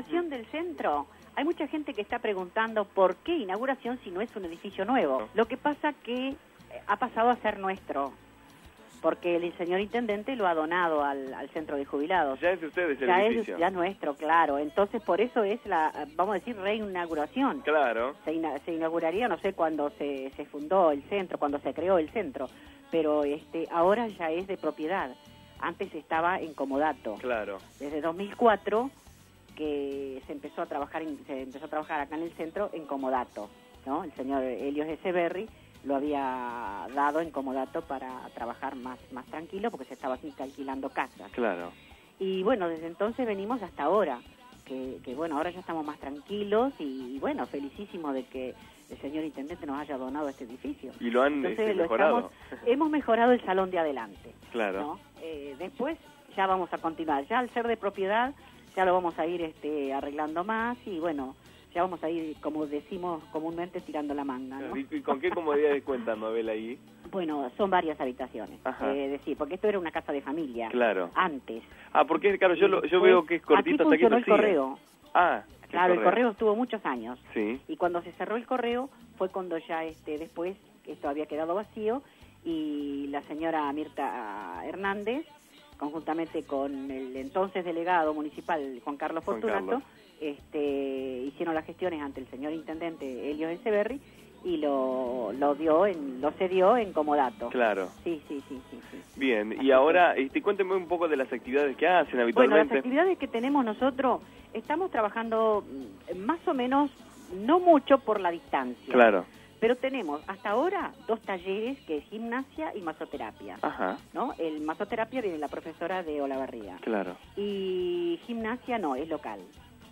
inauguración del centro, hay mucha gente que está preguntando por qué inauguración si no es un edificio nuevo. Lo que pasa que eh, ha pasado a ser nuestro, porque el señor intendente lo ha donado al, al centro de jubilados. Ya es de ustedes el Ya es edificio. ya nuestro, claro. Entonces, por eso es la, vamos a decir, reinauguración. Claro. Se, ina- se inauguraría, no sé cuándo se, se fundó el centro, cuando se creó el centro, pero este ahora ya es de propiedad. Antes estaba en comodato. Claro. Desde 2004 que se empezó a trabajar en- se empezó a trabajar acá en el centro en comodato, ¿no? El señor Helios Echeverry lo había dado en comodato para trabajar más más tranquilo porque se estaba así alquilando casas. Claro. Y bueno, desde entonces venimos hasta ahora, que, que bueno, ahora ya estamos más tranquilos y, y bueno, felicísimo de que el señor intendente nos haya donado este edificio. Y lo han Entonces este, lo mejorado. estamos- hemos mejorado el salón de adelante. Claro. ¿no? Eh, después ya vamos a continuar. Ya al ser de propiedad, ya lo vamos a ir este, arreglando más y bueno, ya vamos a ir, como decimos comúnmente, tirando la manga. ¿no? ¿Y, con qué comodidades cuentan, Mabel, ahí? Bueno, son varias habitaciones. Es decir, porque esto era una casa de familia. Claro. Antes. Ah, porque, claro, yo, lo- yo veo que es cortito aquí hasta que funcionó el correo. Ah, Claro, el correo estuvo muchos años. Sí. Y cuando se cerró el correo fue cuando ya este después esto había quedado vacío y la señora Mirta Hernández, conjuntamente con el entonces delegado municipal Juan Carlos Juan Fortunato, Carlos. este, hicieron las gestiones ante el señor intendente Elio Echeverry y lo, lo dio en, lo cedió en comodato. Claro. Sí, sí, sí, sí, sí. Bien, y ahora, este, cuénteme un poco de las actividades que hacen Bueno, las habitualmente. actividades que tenemos nosotros, estamos trabajando mm, más o menos, no mucho por la distancia. Claro. Pero tenemos hasta ahora dos talleres que es gimnasia y masoterapia. Ajá, ¿no? El masoterapia viene la profesora de Olavarría. claro. Y gimnasia no, es local.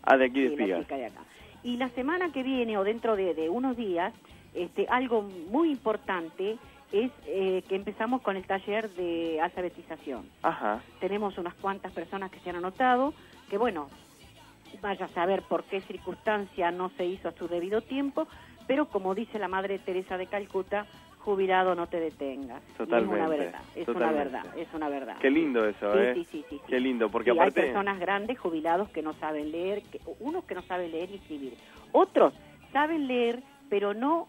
Ah, de aquí de Sí, la chica de acá. Y la semana que viene o dentro de, de unos días, este, algo muy importante es eh, que empezamos con el taller de alfabetización. Ajá, Tenemos unas cuantas personas que se han anotado, que bueno, vaya a saber por qué circunstancia no se hizo a su debido tiempo, pero como dice la Madre Teresa de Calcuta, jubilado no te detengas. Y Totalmente, es una verdad, es totalmente. una verdad, es una verdad. qué lindo eso, Sí, ¿eh? sí, sí, sí, sí. Qué lindo, porque Sí, aparte... hay personas grandes, jubilados, que no saben leer, que, unos que no saben leer y escribir. Otros saben leer, pero no,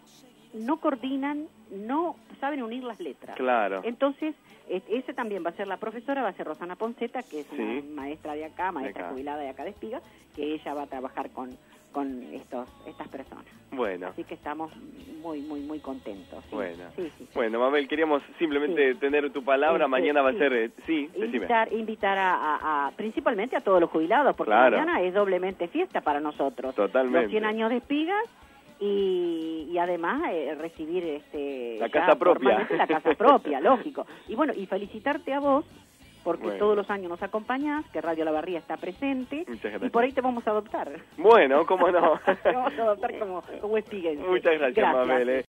no coordinan, no saben unir las letras. Claro. Entonces, e- ese también va a ser la profesora, va a ser Rosana Ponceta, que es Sí. una maestra de acá, maestra acá. jubilada de acá de Espiga, que ella va a trabajar con, con estos, estas personas. Bueno. Así que estamos muy, muy, muy contentos. ¿sí? Bueno. Sí, sí, sí. Bueno, Mabel, queríamos simplemente tener tu palabra. Mañana va a ser... eh, sí, decime. Invitar, invitar a, a- a- principalmente a todos los jubilados, porque Claro. mañana es doblemente fiesta para nosotros. Totalmente. Los 100 años de espigas y, y además eh, recibir este La casa propia. la casa propia, lógico. Y bueno, y felicitarte a vos porque Bueno. todos los años nos acompañás, que Radio La Barría está presente Muchas y gracias. por ahí te vamos a adoptar. Bueno, cómo no. te vamos a adoptar como, como. Muchas gracias, Mabel. eh.